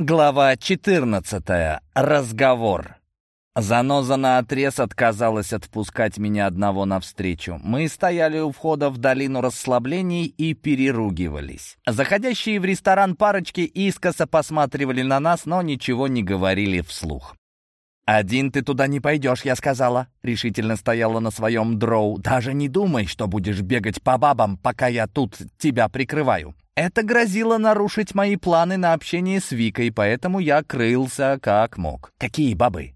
Глава 14. Разговор. Заноза на отрез отказалась отпускать меня одного навстречу. Мы стояли у входа в долину расслаблений и переругивались. Заходящие в ресторан парочки искоса посматривали на нас, но ничего не говорили вслух. «Один ты туда не пойдешь», — я сказала. Решительно стояла на своем дроу. «Даже не думай, что будешь бегать по бабам, пока я тут тебя прикрываю». Это грозило нарушить мои планы на общение с Викой, поэтому я крылся как мог. «Какие бабы?»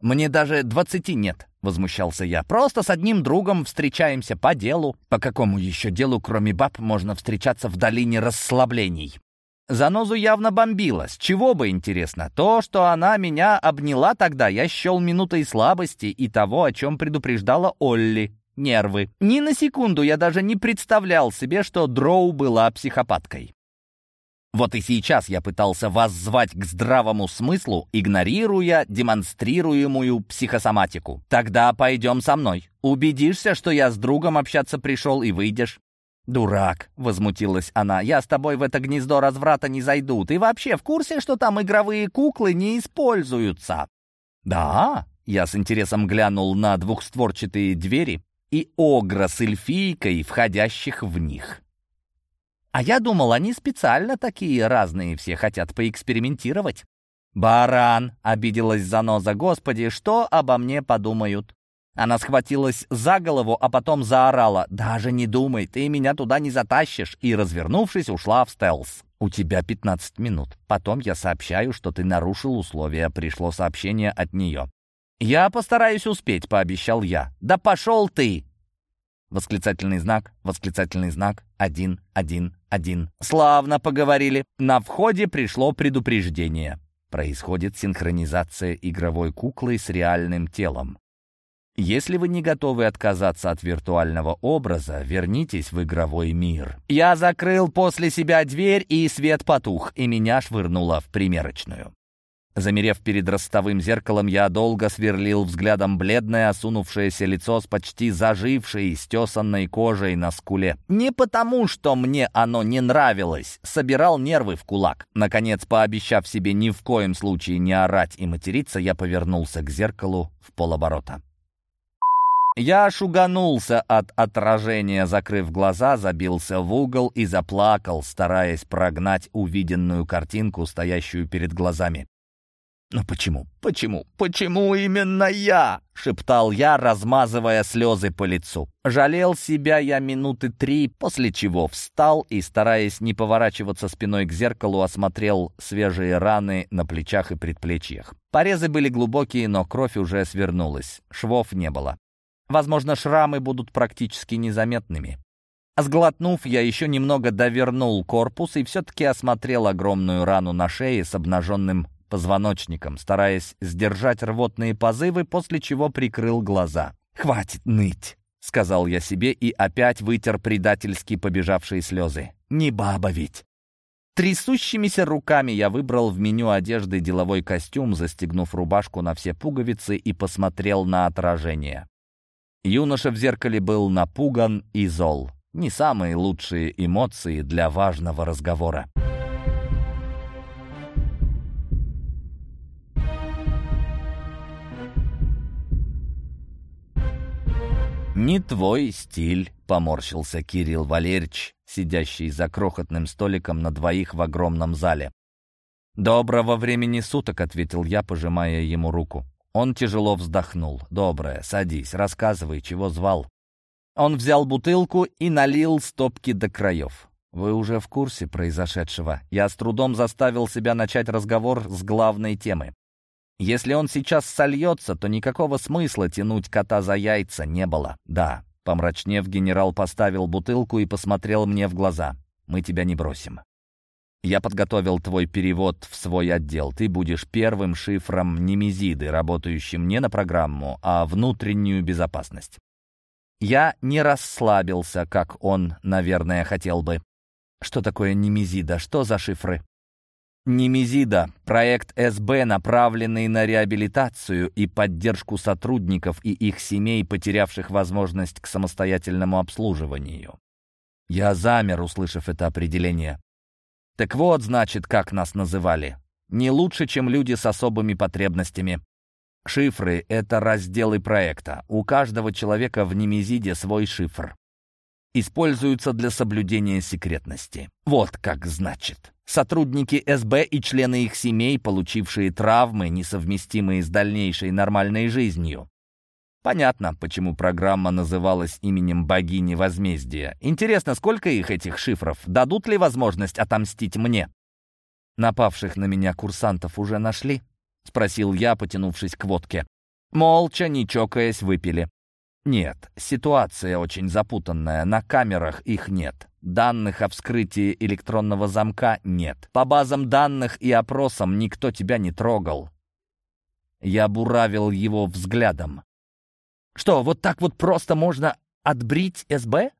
«Мне даже двадцати нет», — возмущался я. «Просто с одним другом встречаемся по делу». «По какому еще делу, кроме баб, можно встречаться в долине расслаблений?» Занозу явно бомбило. С чего бы, интересно? То, что она меня обняла тогда, я счел минутой слабости и того, о чем предупреждала Олли нервы. Ни на секунду я даже не представлял себе, что Дроу была психопаткой. Вот и сейчас я пытался вас звать к здравому смыслу, игнорируя демонстрируемую психосоматику. Тогда пойдем со мной. Убедишься, что я с другом общаться пришел и выйдешь. «Дурак!» — возмутилась она. «Я с тобой в это гнездо разврата не зайду. Ты вообще в курсе, что там игровые куклы не используются?» «Да?» — я с интересом глянул на двухстворчатые двери, и огра с эльфийкой, входящих в них. А я думал, они специально такие разные, все хотят поэкспериментировать. «Баран!» — обиделась заноза. «Господи, что обо мне подумают?» Она схватилась за голову, а потом заорала. «Даже не думай, ты меня туда не затащишь!» И, развернувшись, ушла в стелс. «У тебя 15 минут. Потом я сообщаю, что ты нарушил условия. Пришло сообщение от нее. «Я постараюсь успеть», — пообещал я. «Да пошел ты!» Восклицательный знак, восклицательный знак, один, один, один. Славно поговорили. На входе пришло предупреждение. Происходит синхронизация игровой куклы с реальным телом. Если вы не готовы отказаться от виртуального образа, вернитесь в игровой мир. Я закрыл после себя дверь, и свет потух, и меня швырнуло в примерочную. Замерев перед ростовым зеркалом, я долго сверлил взглядом бледное, осунувшееся лицо с почти зажившей, стесанной кожей на скуле. Не потому, что мне оно не нравилось, собирал нервы в кулак. Наконец, пообещав себе ни в коем случае не орать и материться, я повернулся к зеркалу в полоборота. Я шуганулся от отражения, закрыв глаза, забился в угол и заплакал, стараясь прогнать увиденную картинку, стоящую перед глазами. «Но почему? Почему? Почему именно я?» — шептал я, размазывая слезы по лицу. Жалел себя я минуты три, после чего встал и, стараясь не поворачиваться спиной к зеркалу, осмотрел свежие раны на плечах и предплечьях. Порезы были глубокие, но кровь уже свернулась. Швов не было. Возможно, шрамы будут практически незаметными. Сглотнув, я еще немного довернул корпус и все-таки осмотрел огромную рану на шее с обнаженным позвоночником, стараясь сдержать рвотные позывы, после чего прикрыл глаза. «Хватит ныть!» — сказал я себе и опять вытер предательски побежавшие слезы. «Не баба ведь!» Трясущимися руками я выбрал в меню одежды деловой костюм, застегнув рубашку на все пуговицы и посмотрел на отражение. Юноша в зеркале был напуган и зол. Не самые лучшие эмоции для важного разговора. «Не твой стиль», — поморщился Кирилл Валерьевич, сидящий за крохотным столиком на двоих в огромном зале. «Доброго времени суток», — ответил я, пожимая ему руку. Он тяжело вздохнул. «Доброе, садись, рассказывай, чего звал». Он взял бутылку и налил стопки до краев. «Вы уже в курсе произошедшего?» Я с трудом заставил себя начать разговор с главной темы. Если он сейчас сольется, то никакого смысла тянуть кота за яйца не было. Да, помрачнев, генерал поставил бутылку и посмотрел мне в глаза. «Мы тебя не бросим. Я подготовил твой перевод в свой отдел. Ты будешь первым шифром Немезиды, работающим не на программу, а внутреннюю безопасность». Я не расслабился, как он, наверное, хотел бы. Что такое Немезида? Что за шифры? Немезида – проект СБ, направленный на реабилитацию и поддержку сотрудников и их семей, потерявших возможность к самостоятельному обслуживанию. Я замер, услышав это определение. Так вот, значит, как нас называли. Не лучше, чем люди с особыми потребностями. Шифры — это разделы проекта. У каждого человека в Немезиде свой шифр. Используются для соблюдения секретности. Вот как значит. Сотрудники СБ и члены их семей, получившие травмы, несовместимые с дальнейшей нормальной жизнью. Понятно, почему программа называлась именем богини возмездия. Интересно, сколько их этих шифров? Дадут ли возможность отомстить мне? Напавших на меня курсантов уже нашли? — спросил я, потянувшись к водке. Молча, не чокаясь, выпили. Нет, ситуация очень запутанная. На камерах их нет. Данных о вскрытии электронного замка нет. По базам данных и опросам никто тебя не трогал. Я буравил его взглядом. Что, вот так вот просто можно отбрить СБ?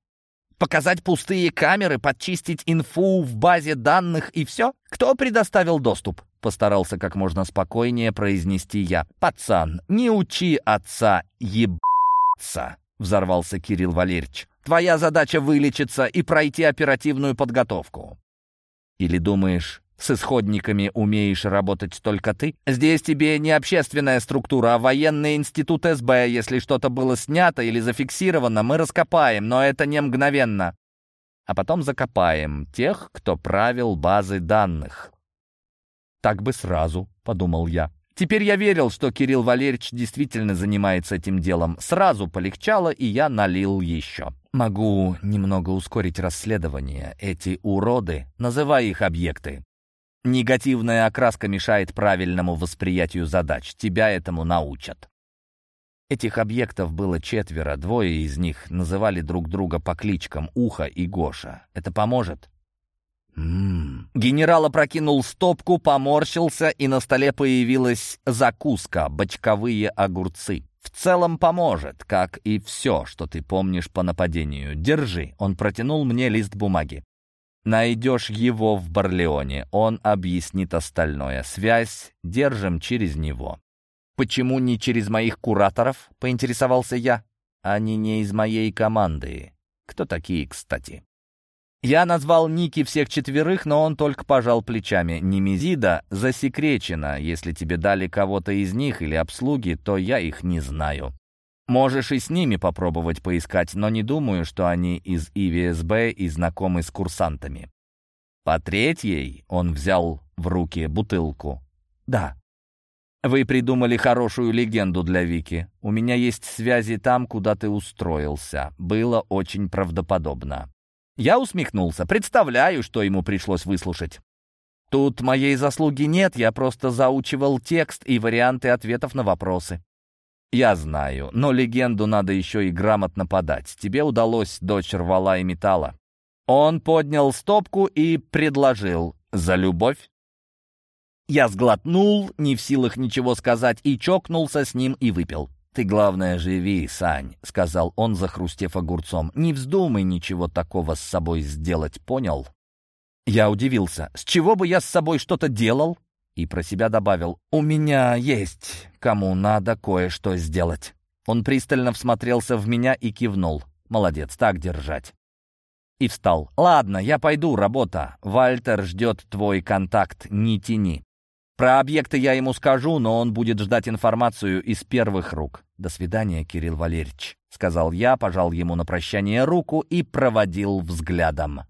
Показать пустые камеры, подчистить инфу в базе данных и все? Кто предоставил доступ? Постарался как можно спокойнее произнести я. «Пацан, не учи отца ебаться!» Взорвался Кирилл Валерьевич. «Твоя задача вылечиться и пройти оперативную подготовку. Или думаешь, с исходниками умеешь работать только ты? Здесь тебе не общественная структура, а военный институт СБ. Если что-то было снято или зафиксировано, мы раскопаем, но это не мгновенно. А потом закопаем тех, кто правил базы данных. Так бы сразу, подумал я. Теперь я верил, что Кирилл Валерьевич действительно занимается этим делом. Сразу полегчало, и я налил еще. Могу немного ускорить расследование. Эти уроды, называй их объекты, Негативная окраска мешает правильному восприятию задач. Тебя этому научат. Этих объектов было четверо, двое из них называли друг друга по кличкам Ухо и Гоша. Это поможет? Генерал опрокинул стопку, поморщился, и на столе появилась закуска — бочковые огурцы. В целом поможет, как и все, что ты помнишь по нападению. Держи. Он протянул мне лист бумаги. Найдешь его в Барлеоне, он объяснит остальное. Связь держим через него. «Почему не через моих кураторов?» — поинтересовался я. «Они не из моей команды. Кто такие, кстати?» Я назвал ники всех четверых, но он только пожал плечами. Немезида засекречена. Если тебе дали кого-то из них или обслуги, то я их не знаю. Можешь и с ними попробовать поискать, но не думаю, что они из ИВСБ и знакомы с курсантами. По третьей он взял в руки бутылку. Да. Вы придумали хорошую легенду для Вики. У меня есть связи там, куда ты устроился. Было очень правдоподобно. Я усмехнулся. Представляю, что ему пришлось выслушать. Тут моей заслуги нет, я просто заучивал текст и варианты ответов на вопросы. «Я знаю, но легенду надо еще и грамотно подать. Тебе удалось, дочь рвала и металла». Он поднял стопку и предложил «За любовь?» Я сглотнул, не в силах ничего сказать, и чокнулся с ним и выпил. «Ты, главное, живи, Сань», — сказал он, захрустев огурцом. «Не вздумай ничего такого с собой сделать, понял?» Я удивился. «С чего бы я с собой что-то делал?» и про себя добавил «У меня есть, кому надо кое-что сделать». Он пристально всмотрелся в меня и кивнул. «Молодец, так держать». И встал. «Ладно, я пойду, работа. Вальтер ждет твой контакт, не тяни. Про объекты я ему скажу, но он будет ждать информацию из первых рук. До свидания, Кирилл Валерьевич», — сказал я, пожал ему на прощание руку и проводил взглядом.